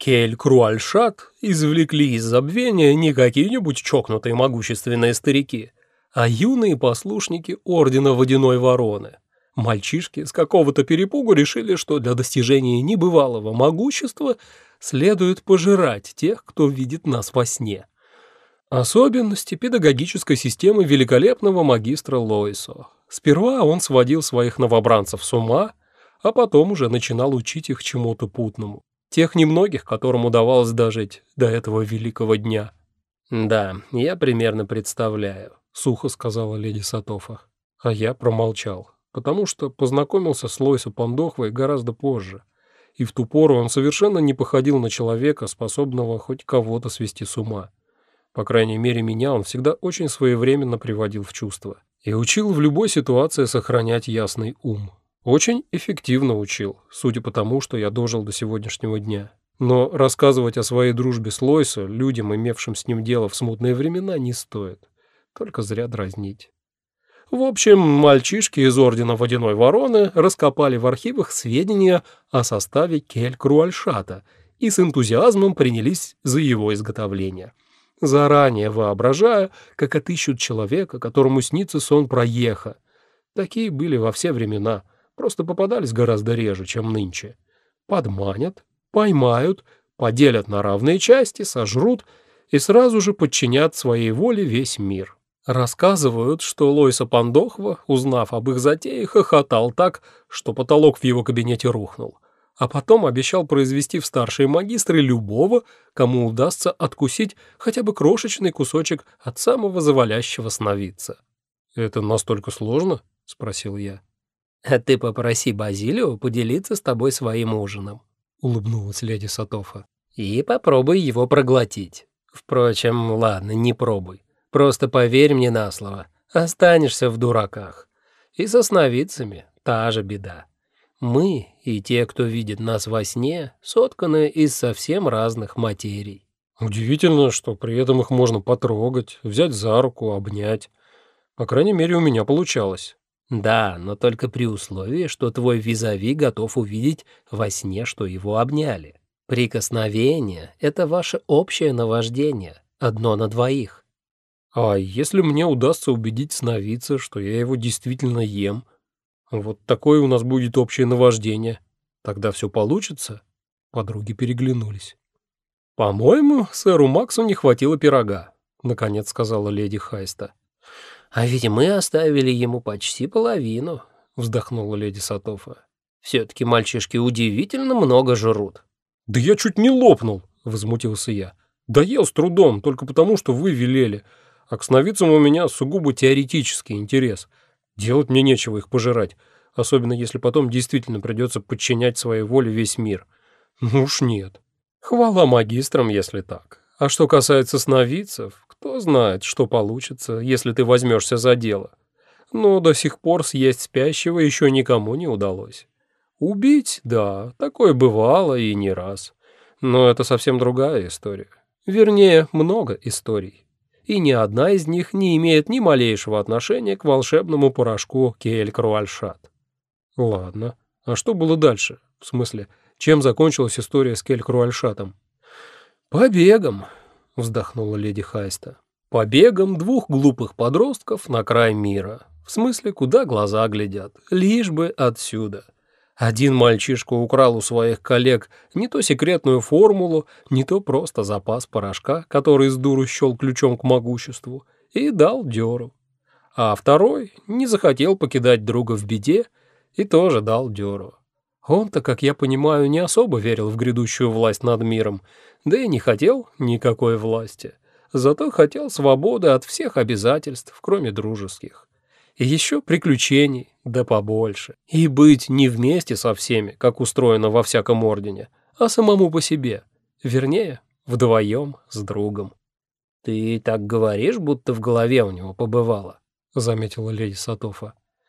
Кель Круальшат извлекли из забвения не какие-нибудь чокнутые могущественные старики, а юные послушники Ордена Водяной Вороны. Мальчишки с какого-то перепугу решили, что для достижения небывалого могущества следует пожирать тех, кто видит нас во сне. Особенности педагогической системы великолепного магистра Лойсо. Сперва он сводил своих новобранцев с ума, а потом уже начинал учить их чему-то путному. Тех немногих, которым удавалось дожить до этого великого дня. «Да, я примерно представляю», — сухо сказала леди Сатофа. А я промолчал, потому что познакомился с Лойсо Пандохвой гораздо позже, и в ту пору он совершенно не походил на человека, способного хоть кого-то свести с ума. По крайней мере, меня он всегда очень своевременно приводил в чувство и учил в любой ситуации сохранять ясный ум. Очень эффективно учил, судя по тому, что я дожил до сегодняшнего дня. Но рассказывать о своей дружбе с Лойсо людям, имевшим с ним дело в смутные времена, не стоит. Только зря дразнить. В общем, мальчишки из Ордена Водяной Вороны раскопали в архивах сведения о составе кель-круальшата и с энтузиазмом принялись за его изготовление. Заранее воображая, как отыщут человека, которому снится сон про Еха. Такие были во все времена — просто попадались гораздо реже, чем нынче. Подманят, поймают, поделят на равные части, сожрут и сразу же подчинят своей воле весь мир. Рассказывают, что Лойса Пандохва, узнав об их затее, хохотал так, что потолок в его кабинете рухнул, а потом обещал произвести в старшие магистры любого, кому удастся откусить хотя бы крошечный кусочек от самого завалящего сновидца. «Это настолько сложно?» — спросил я. А ты попроси Базилио поделиться с тобой своим ужином», — улыбнулась леди Сатофа. «И попробуй его проглотить. Впрочем, ладно, не пробуй. Просто поверь мне на слово, останешься в дураках. И со сновидцами та же беда. Мы и те, кто видит нас во сне, сотканы из совсем разных материй». «Удивительно, что при этом их можно потрогать, взять за руку, обнять. По крайней мере, у меня получалось». Да, но только при условии, что твой визави готов увидеть во сне, что его обняли. Прикосновение — это ваше общее наваждение, одно на двоих. А если мне удастся убедить сновидца, что я его действительно ем, вот такое у нас будет общее наваждение, тогда все получится? Подруги переглянулись. «По-моему, сэру Максу не хватило пирога», — наконец сказала леди Хайста. «А ведь мы оставили ему почти половину», — вздохнула леди Сатофа. «Все-таки мальчишки удивительно много жрут». «Да я чуть не лопнул», — возмутился я. «Доел с трудом, только потому, что вы велели. А к сновидцам у меня сугубо теоретический интерес. Делать мне нечего их пожирать, особенно если потом действительно придется подчинять своей воле весь мир. Ну уж нет. Хвала магистрам, если так. А что касается сновидцев, кто знает, что получится, если ты возьмешься за дело. Но до сих пор съесть спящего еще никому не удалось. Убить, да, такое бывало и не раз. Но это совсем другая история. Вернее, много историй. И ни одна из них не имеет ни малейшего отношения к волшебному порошку Кель-Круальшат. Ладно, а что было дальше? В смысле, чем закончилась история с Кель-Круальшатом? Побегом, вздохнула леди Хайста. Побегом двух глупых подростков на край мира. В смысле, куда глаза глядят, лишь бы отсюда. Один мальчишка украл у своих коллег не то секретную формулу, не то просто запас порошка, который с дуру щел ключом к могуществу, и дал дёру. А второй не захотел покидать друга в беде и тоже дал дёру. Он-то, как я понимаю, не особо верил в грядущую власть над миром, да и не хотел никакой власти. Зато хотел свободы от всех обязательств, кроме дружеских. И еще приключений, да побольше. И быть не вместе со всеми, как устроено во всяком ордене, а самому по себе. Вернее, вдвоем с другом. «Ты так говоришь, будто в голове у него побывало», — заметила леди Сатофа.